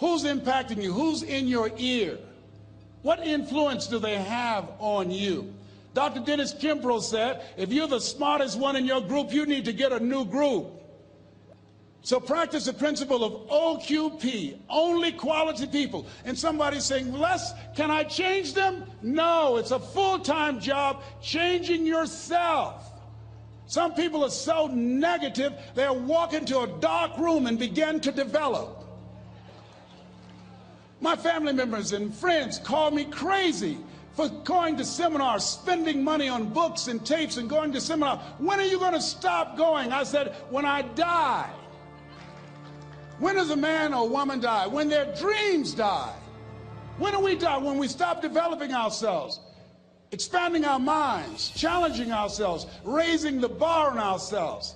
Who's impacting you? Who's in your ear? What influence do they have on you? Dr. Dennis Kimbro said, if you're the smartest one in your group, you need to get a new group. So practice the principle of OQP, only quality people. And somebody's saying, Les, can I change them? No, it's a full-time job changing yourself. Some people are so negative, they'll walk into a dark room and begin to develop. My family members and friends call me crazy for going to seminars, spending money on books and tapes and going to seminars. When are you going to stop going? I said, when I die. When does a man or woman die? When their dreams die. When do we die? When we stop developing ourselves, expanding our minds, challenging ourselves, raising the bar on ourselves.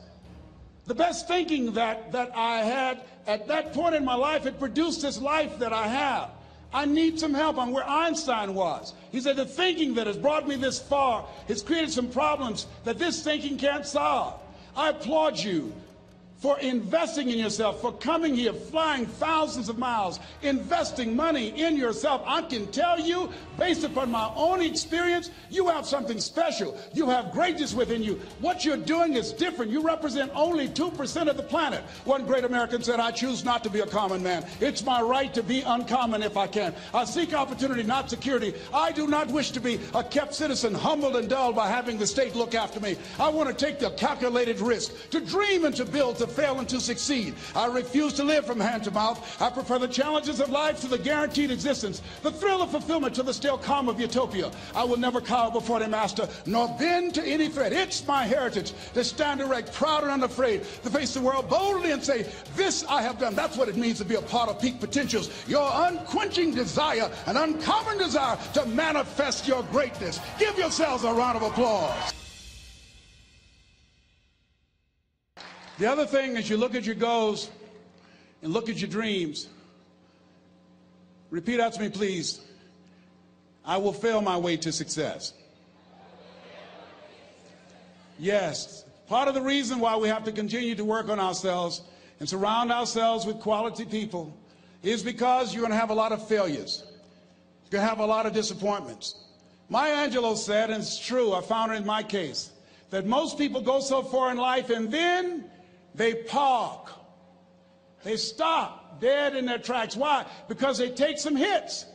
The best thinking that, that I had at that point in my life, it produced this life that I have. I need some help. I'm where Einstein was. He said, the thinking that has brought me this far has created some problems that this thinking can't solve. I applaud you for investing in yourself, for coming here, flying thousands of miles, investing money in yourself. I can tell you, based upon my own experience, you have something special. You have greatness within you. What you're doing is different. You represent only 2% of the planet. One great American said, I choose not to be a common man. It's my right to be uncommon if I can. I seek opportunity, not security. I do not wish to be a kept citizen, humbled and dull by having the state look after me. I want to take the calculated risk, to dream and to build, to fail and to succeed. I refuse to live from hand to mouth. I prefer the challenges of life to the guaranteed existence, the thrill of fulfillment to the still calm of utopia. I will never cower before the master, nor bend to any threat. It's my heritage to stand erect, proud and unafraid, to face the world boldly and say, This I have done. That's what it means to be a part of peak potentials. Your unquenching desire, an uncommon desire to manifest your greatness. Give yourselves a round of applause. The other thing is you look at your goals and look at your dreams. Repeat after me, please. I will fail my way to success. Yes, part of the reason why we have to continue to work on ourselves and surround ourselves with quality people is because you're going to have a lot of failures. You're going to have a lot of disappointments. Maya Angelou said, and it's true, I found it in my case, that most people go so far in life and then they park. They stop dead in their tracks. Why? Because they take some hits.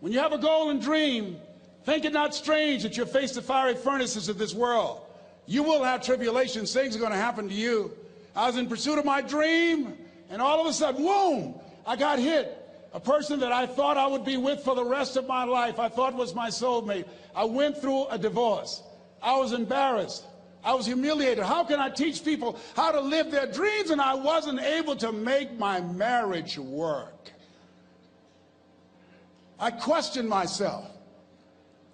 When you have a goal and dream, think it not strange that you face the fiery furnaces of this world. You will have tribulations. Things are going to happen to you. I was in pursuit of my dream, and all of a sudden, boom, I got hit. A person that I thought I would be with for the rest of my life, I thought was my soulmate. I went through a divorce. I was embarrassed. I was humiliated. How can I teach people how to live their dreams? And I wasn't able to make my marriage work. I questioned myself.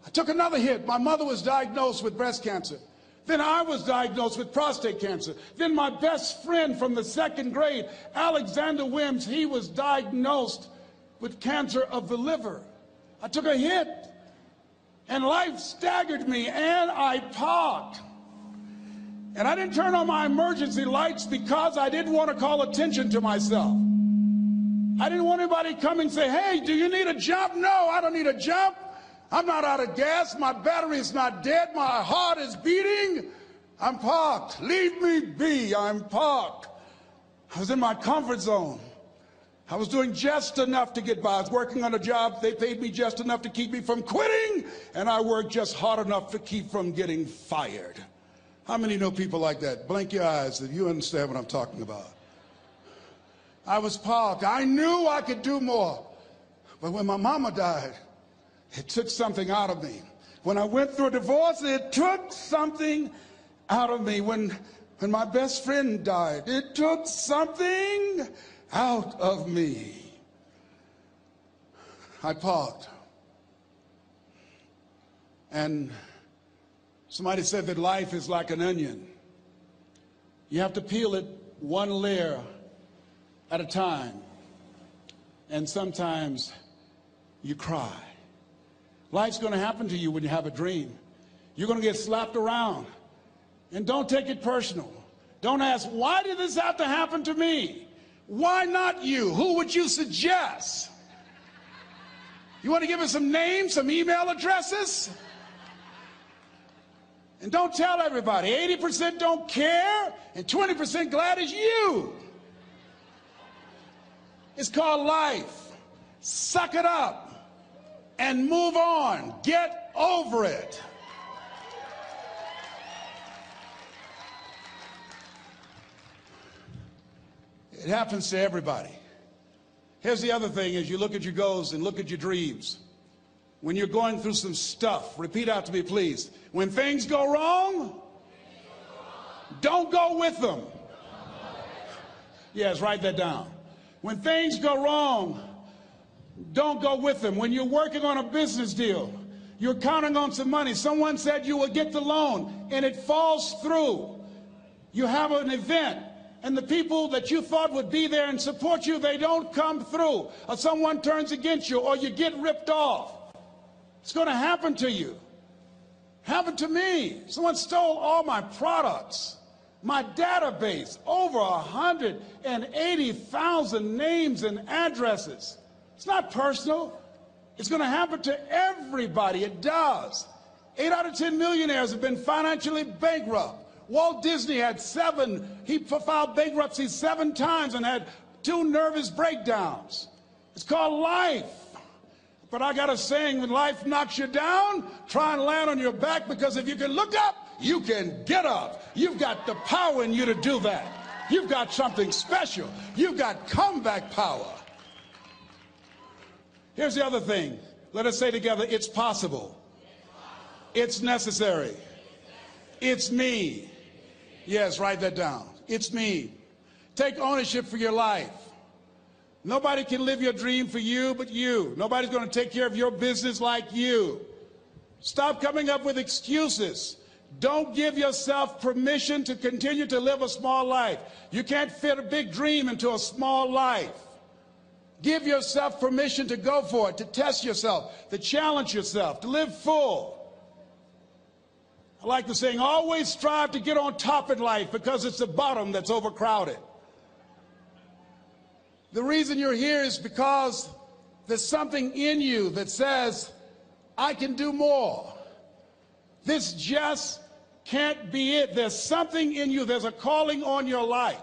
I took another hit. My mother was diagnosed with breast cancer. Then I was diagnosed with prostate cancer. Then my best friend from the second grade, Alexander Wims, he was diagnosed with cancer of the liver. I took a hit and life staggered me and I parked. And I didn't turn on my emergency lights because I didn't want to call attention to myself. I didn't want anybody to come and say, hey, do you need a jump? No, I don't need a jump. I'm not out of gas. My battery is not dead. My heart is beating. I'm parked. Leave me be. I'm parked. I was in my comfort zone. I was doing just enough to get by. I was working on a job. They paid me just enough to keep me from quitting, and I worked just hard enough to keep from getting fired. How many know people like that? Blink your eyes if you understand what I'm talking about. I was parked. I knew I could do more. But when my mama died, it took something out of me. When I went through a divorce, it took something out of me. When, when my best friend died, it took something out of me. I parked. And Somebody said that life is like an onion. You have to peel it one layer at a time. And sometimes you cry. Life's going to happen to you when you have a dream. You're going to get slapped around. And don't take it personal. Don't ask, why did this have to happen to me? Why not you? Who would you suggest? You want to give us some names, some email addresses? And don't tell everybody. 80% don't care, and 20% glad it's you. It's called life. Suck it up and move on. Get over it. It happens to everybody. Here's the other thing as you look at your goals and look at your dreams. When you're going through some stuff, repeat out to me, please. When things go wrong, don't go with them. Yes, write that down. When things go wrong, don't go with them. When you're working on a business deal, you're counting on some money. Someone said you will get the loan and it falls through. You have an event and the people that you thought would be there and support you, they don't come through. Or someone turns against you or you get ripped off. It's going to happen to you. Happened to me. Someone stole all my products, my database, over 180,000 names and addresses. It's not personal. It's going to happen to everybody. It does. Eight out of 10 millionaires have been financially bankrupt. Walt Disney had seven, he filed bankruptcy seven times and had two nervous breakdowns. It's called life. But I got a saying when life knocks you down, try and land on your back because if you can look up, you can get up. You've got the power in you to do that. You've got something special. You've got comeback power. Here's the other thing. Let us say together, it's possible. It's necessary. It's me. Yes, write that down. It's me. Take ownership for your life. Nobody can live your dream for you but you. Nobody's going to take care of your business like you. Stop coming up with excuses. Don't give yourself permission to continue to live a small life. You can't fit a big dream into a small life. Give yourself permission to go for it, to test yourself, to challenge yourself, to live full. I like the saying, always strive to get on top in life because it's the bottom that's overcrowded. The reason you're here is because there's something in you that says, I can do more. This just can't be it. There's something in you, there's a calling on your life.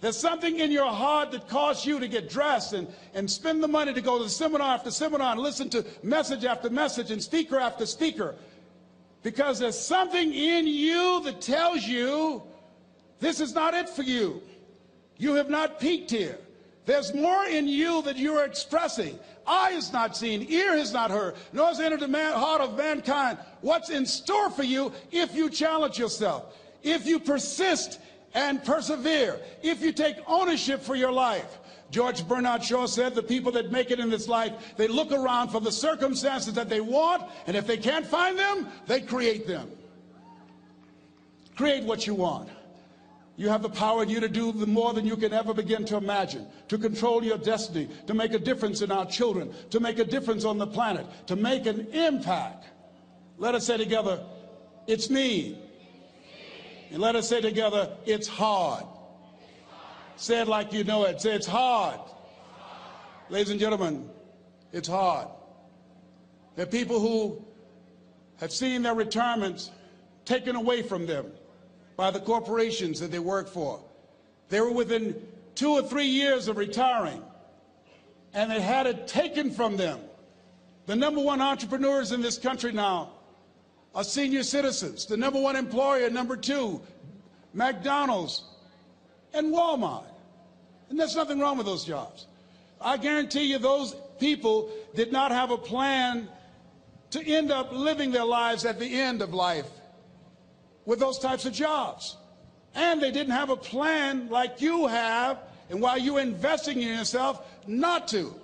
There's something in your heart that caused you to get dressed and, and spend the money to go to seminar after seminar and listen to message after message and speaker after speaker. Because there's something in you that tells you this is not it for you. You have not peaked here. There's more in you that you are expressing. Eye has not seen, ear has not heard, nor has entered the man, heart of mankind what's in store for you if you challenge yourself, if you persist and persevere, if you take ownership for your life. George Bernard Shaw said the people that make it in this life, they look around for the circumstances that they want, and if they can't find them, they create them. Create what you want. You have the power in you to do more than you can ever begin to imagine, to control your destiny, to make a difference in our children, to make a difference on the planet, to make an impact. Let us say together, it's me. And let us say together, it's hard. Say it like you know it. Say it's hard. Ladies and gentlemen, it's hard. There are people who have seen their retirements taken away from them by the corporations that they work for. They were within two or three years of retiring, and they had it taken from them. The number one entrepreneurs in this country now are senior citizens. The number one employer, number two, McDonald's and Walmart. And there's nothing wrong with those jobs. I guarantee you those people did not have a plan to end up living their lives at the end of life with those types of jobs. And they didn't have a plan like you have, and while you're investing in yourself, not to.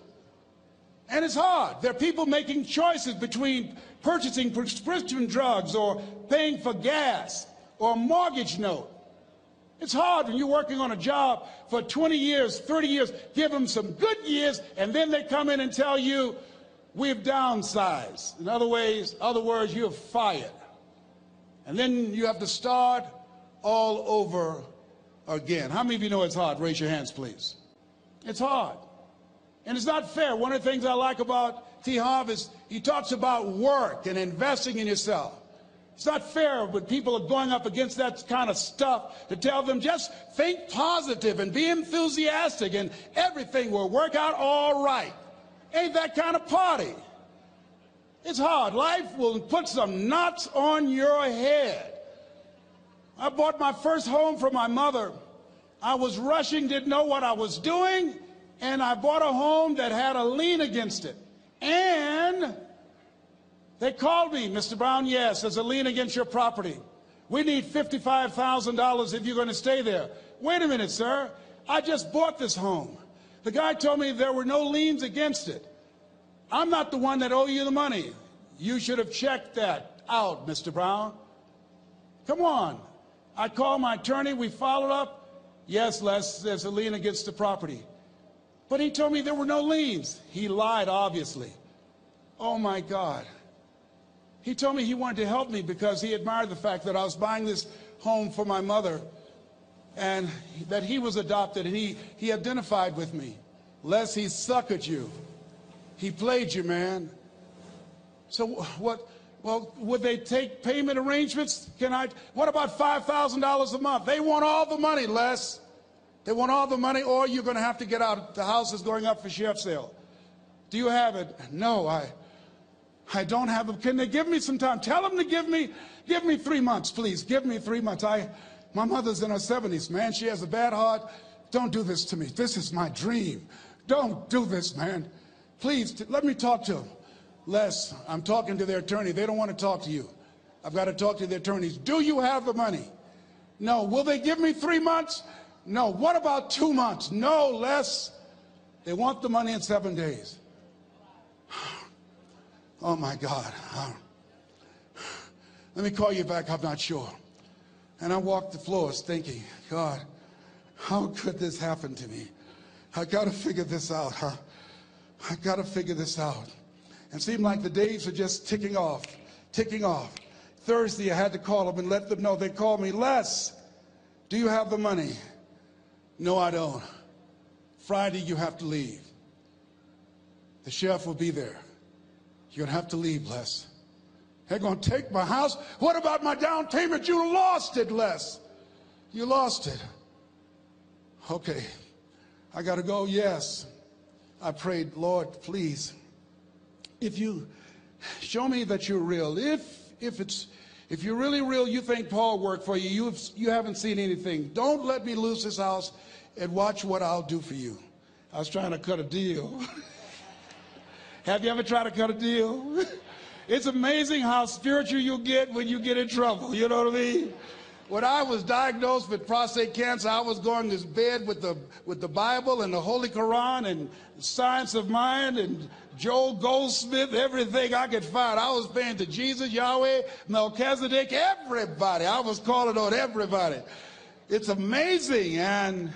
And it's hard. There are people making choices between purchasing prescription drugs or paying for gas or a mortgage note. It's hard when you're working on a job for 20 years, 30 years, give them some good years, and then they come in and tell you, we've downsized. In other ways, other words, you're fired. And then you have to start all over again. How many of you know it's hard? Raise your hands, please. It's hard. And it's not fair. One of the things I like about T. Harv is he talks about work and investing in yourself. It's not fair when people are going up against that kind of stuff to tell them just think positive and be enthusiastic and everything will work out all right. Ain't that kind of party. It's hard. Life will put some knots on your head. I bought my first home for my mother. I was rushing, didn't know what I was doing, and I bought a home that had a lien against it. And they called me, Mr. Brown, yes, there's a lien against your property. We need $55,000 if you're going to stay there. Wait a minute, sir. I just bought this home. The guy told me there were no liens against it. I'm not the one that owe you the money. You should have checked that out, Mr. Brown. Come on. I called my attorney. We followed up. Yes, Les, there's a lien against the property. But he told me there were no liens. He lied, obviously. Oh, my God. He told me he wanted to help me because he admired the fact that I was buying this home for my mother and that he was adopted and he, he identified with me. Les, he suckered you. He played you, man. So what? Well, would they take payment arrangements? Can I? What about $5,000 a month? They want all the money, Les. They want all the money, or you're going to have to get out. The house is going up for sheriff sale. Do you have it? No, I, I don't have it. Can they give me some time? Tell them to give me, give me three months, please. Give me three months. I, my mother's in her 70s, man. She has a bad heart. Don't do this to me. This is my dream. Don't do this, man. Please, let me talk to them. Les, I'm talking to their attorney. They don't want to talk to you. I've got to talk to the attorneys. Do you have the money? No. Will they give me three months? No. What about two months? No, Les. They want the money in seven days. Oh my God. Let me call you back. I'm not sure. And I walked the floors thinking, God, how could this happen to me? I got to figure this out, huh? I got to figure this out. And seemed like the days were just ticking off, ticking off. Thursday, I had to call them and let them know. They called me, Les, do you have the money? No, I don't. Friday, you have to leave. The sheriff will be there. You're going to have to leave, Les. They're going to take my house. What about my down payment? You lost it, Les. You lost it. Okay. I got to go. Yes. I prayed, Lord, please if you show me that you're real, if if it's if you're really real, you think Paul worked for you, you've, you haven't seen anything. Don't let me lose this house and watch what I'll do for you. I was trying to cut a deal. Have you ever tried to cut a deal? it's amazing how spiritual you get when you get in trouble. You know what I mean? When I was diagnosed with prostate cancer, I was going to bed with the, with the Bible and the Holy Quran and science of mind and Joel Goldsmith, everything I could find. I was paying to Jesus, Yahweh, Melchizedek, everybody. I was calling on everybody. It's amazing. And,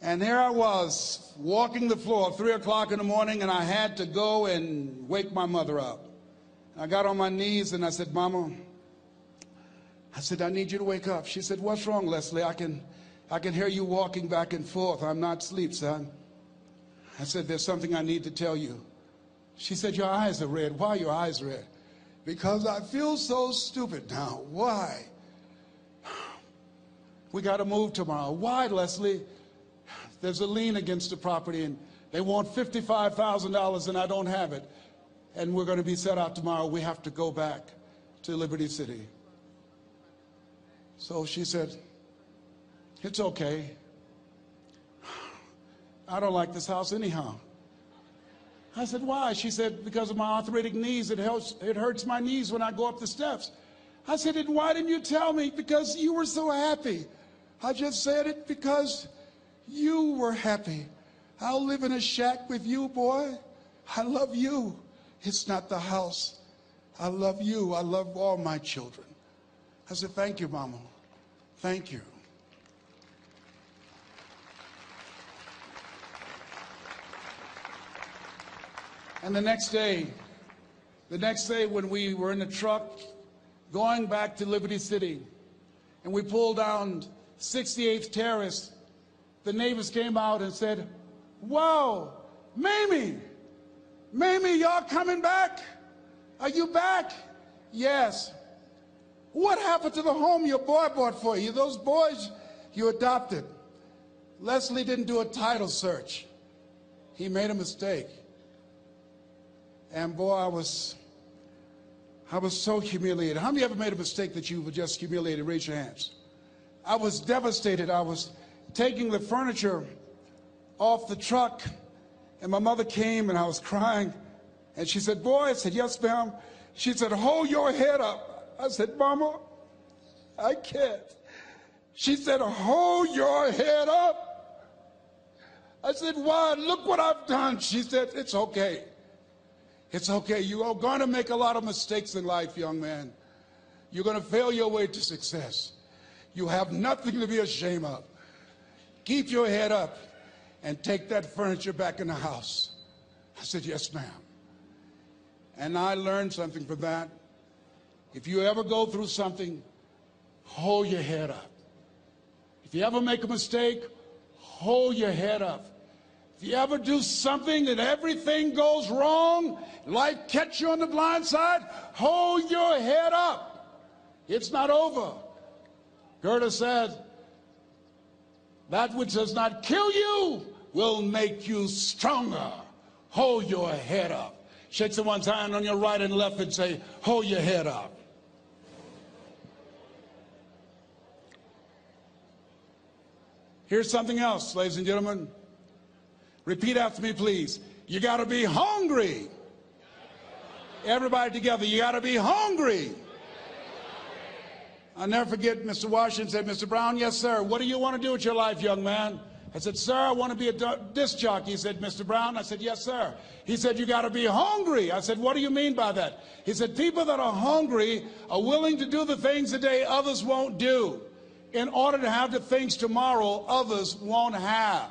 and there I was walking the floor three o'clock in the morning and I had to go and wake my mother up. I got on my knees and I said, Mama, I said, I need you to wake up. She said, what's wrong, Leslie? I can, I can hear you walking back and forth. I'm not asleep, son. I said, There's something I need to tell you. She said, Your eyes are red. Why are your eyes red? Because I feel so stupid now. Why? We got to move tomorrow. Why, Leslie? There's a lien against the property and they want $55,000 and I don't have it. And we're going to be set out tomorrow. We have to go back to Liberty City. So she said, It's okay. I don't like this house anyhow. I said, why? She said, because of my arthritic knees, it, helps, it hurts my knees when I go up the steps. I said, and why didn't you tell me? Because you were so happy. I just said it because you were happy. I'll live in a shack with you, boy. I love you. It's not the house. I love you. I love all my children. I said, thank you, Mama. Thank you. And the next day, the next day when we were in the truck going back to Liberty City, and we pulled down 68th Terrace, the neighbors came out and said, Whoa, Mamie, Mamie, y'all coming back? Are you back? Yes. What happened to the home your boy bought for you? Those boys you adopted. Leslie didn't do a title search. He made a mistake. And boy, I was I was so humiliated. How many ever made a mistake that you were just humiliated? Raise your hands. I was devastated. I was taking the furniture off the truck, and my mother came and I was crying. And she said, Boy, I said, Yes, ma'am. She said, Hold your head up. I said, Mama, I can't. She said, Hold your head up. I said, Why? Look what I've done. She said, It's okay. It's okay. You are going to make a lot of mistakes in life, young man. You're going to fail your way to success. You have nothing to be ashamed of. Keep your head up and take that furniture back in the house. I said, Yes, ma'am. And I learned something from that. If you ever go through something, hold your head up. If you ever make a mistake, hold your head up. If you ever do something and everything goes wrong, life catch you on the blind side, hold your head up. It's not over. Goethe said, that which does not kill you will make you stronger. Hold your head up. Shake someone's hand on your right and left and say, hold your head up. Here's something else, ladies and gentlemen. Repeat after me, please. You got to be hungry. Everybody together, you got to be hungry. I'll never forget Mr. Washington said, Mr. Brown, yes, sir. What do you want to do with your life, young man? I said, sir, I want to be a disc jockey. He said, Mr. Brown? I said, yes, sir. He said, you got to be hungry. I said, what do you mean by that? He said, people that are hungry are willing to do the things today others won't do in order to have the things tomorrow others won't have.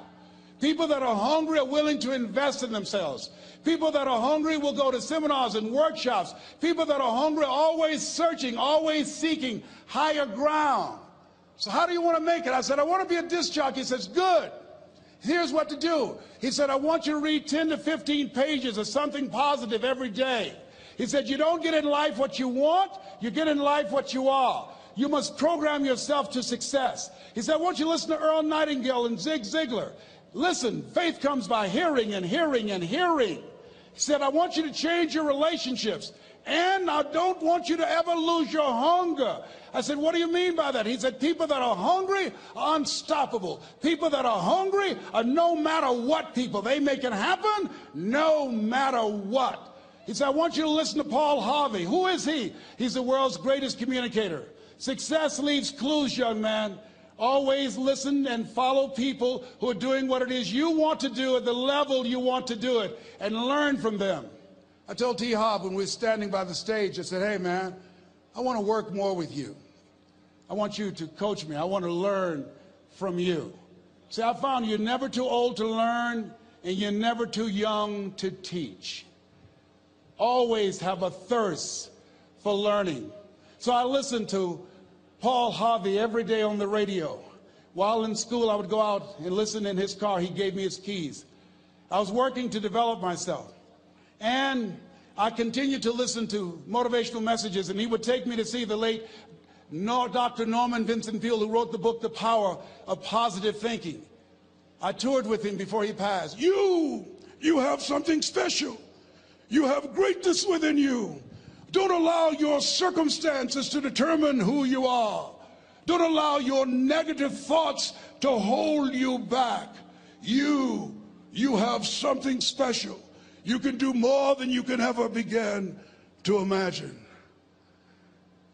People that are hungry are willing to invest in themselves. People that are hungry will go to seminars and workshops. People that are hungry are always searching, always seeking higher ground. So how do you want to make it? I said, I want to be a disc jockey. He says, good. Here's what to do. He said, I want you to read 10 to 15 pages of something positive every day. He said, you don't get in life what you want, you get in life what you are. You must program yourself to success. He said, I want you to listen to Earl Nightingale and Zig Ziglar. Listen, faith comes by hearing and hearing and hearing. He said, I want you to change your relationships. And I don't want you to ever lose your hunger. I said, What do you mean by that? He said, People that are hungry are unstoppable. People that are hungry are no matter what people. They make it happen no matter what. He said, I want you to listen to Paul Harvey. Who is he? He's the world's greatest communicator. Success leaves clues, young man. Always listen and follow people who are doing what it is you want to do at the level you want to do it and learn from them. I told T. Harv when we were standing by the stage, I said, hey, man, I want to work more with you. I want you to coach me. I want to learn from you. See, I found you're never too old to learn and you're never too young to teach. Always have a thirst for learning. So I listened to Paul Harvey every day on the radio. While in school, I would go out and listen in his car. He gave me his keys. I was working to develop myself. And I continued to listen to motivational messages, and he would take me to see the late Dr. Norman Vincent Peale, who wrote the book, The Power of Positive Thinking. I toured with him before he passed. You, you have something special. You have greatness within you. Don't allow your circumstances to determine who you are. Don't allow your negative thoughts to hold you back. You, you have something special. You can do more than you can ever begin to imagine.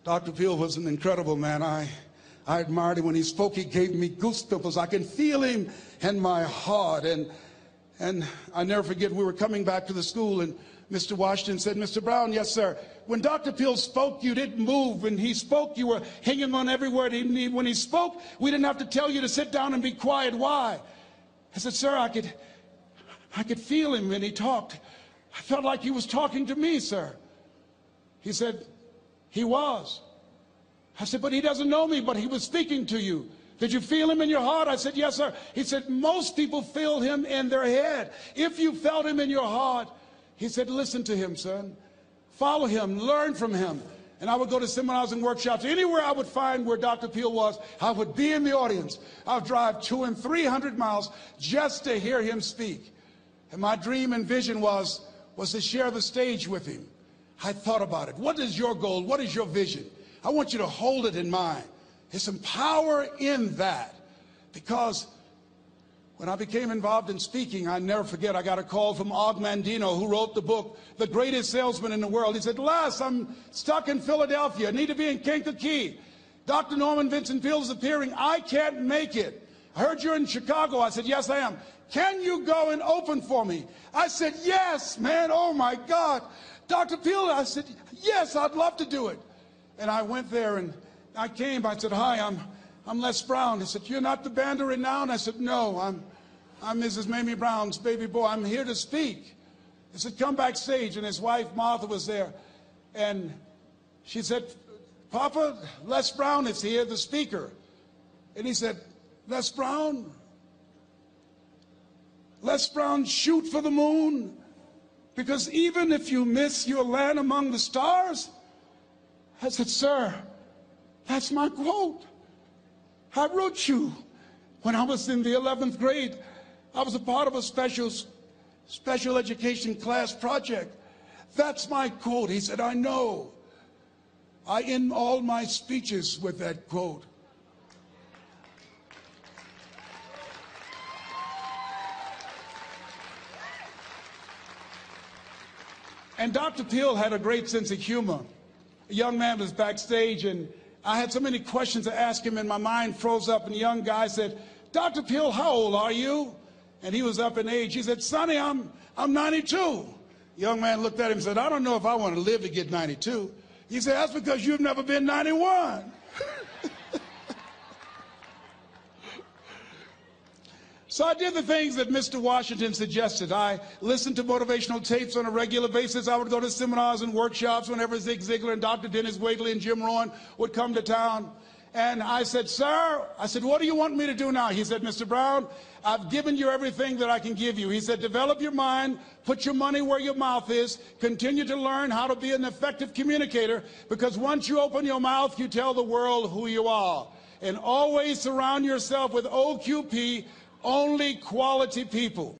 Dr. Peale was an incredible man. I, I admired him when he spoke. He gave me goosebumps. I can feel him in my heart. And, and I never forget, we were coming back to the school and Mr. Washington said, Mr. Brown, yes, sir. When Dr. Peale spoke, you didn't move. When he spoke, you were hanging on every word. When he spoke, we didn't have to tell you to sit down and be quiet. Why? I said, sir, I could, I could feel him when he talked. I felt like he was talking to me, sir. He said, he was. I said, but he doesn't know me, but he was speaking to you. Did you feel him in your heart? I said, Yes, sir. He said, Most people feel him in their head. If you felt him in your heart, he said, Listen to him, son. Follow him, learn from him. And I would go to seminars and workshops. Anywhere I would find where Dr. Peale was, I would be in the audience. I would drive two and three hundred miles just to hear him speak. And my dream and vision was, was to share the stage with him. I thought about it. What is your goal? What is your vision? I want you to hold it in mind. There's some power in that. Because when I became involved in speaking, I never forget, I got a call from Og Mandino, who wrote the book, The Greatest Salesman in the World. He said, Les, I'm stuck in Philadelphia, need to be in Kankakee. Dr. Norman Vincent Peale is appearing. I can't make it. I heard you're in Chicago. I said, Yes, I am. Can you go and open for me? I said, Yes, man. Oh, my God. Dr. Peale, I said, Yes, I'd love to do it. And I went there and I came. I said, Hi, I'm, I'm Les Brown. He said, You're not the band of renown? I said, No, I'm, I'm Mrs. Mamie Brown's baby boy. I'm here to speak. He said, Come backstage. And his wife, Martha, was there. And she said, Papa, Les Brown is here, the speaker. And he said, Les Brown? Les Brown shoot for the moon? Because even if you miss your land among the stars, I said, Sir, that's my quote. I wrote you when I was in the 11th grade. I was a part of a special, special education class project. That's my quote. He said, I know. I end all my speeches with that quote. And Dr. Peale had a great sense of humor. A young man was backstage, and I had so many questions to ask him, and my mind froze up. And the young guy said, Dr. Peale, how old are you? And he was up in age. He said, Sonny, I'm, I'm 92. The young man looked at him and said, I don't know if I want to live to get 92. He said, That's because you've never been 91. So I did the things that Mr. Washington suggested. I listened to motivational tapes on a regular basis. I would go to seminars and workshops whenever Zig Ziglar and Dr. Dennis Waitley and Jim Rohn would come to town. And I said, Sir, I said, what do you want me to do now? He said, Mr. Brown, I've given you everything that I can give you. He said, develop your mind, put your money where your mouth is, continue to learn how to be an effective communicator, because once you open your mouth, you tell the world who you are. And always surround yourself with OQP only quality people.